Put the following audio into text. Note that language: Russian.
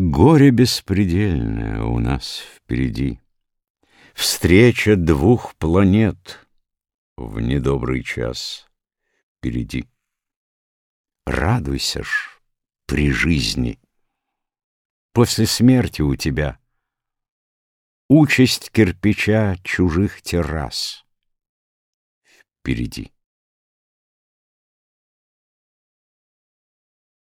Горе беспредельное у нас впереди. Встреча двух планет в недобрый час впереди. Радуйся ж при жизни. После смерти у тебя Участь кирпича чужих террас впереди.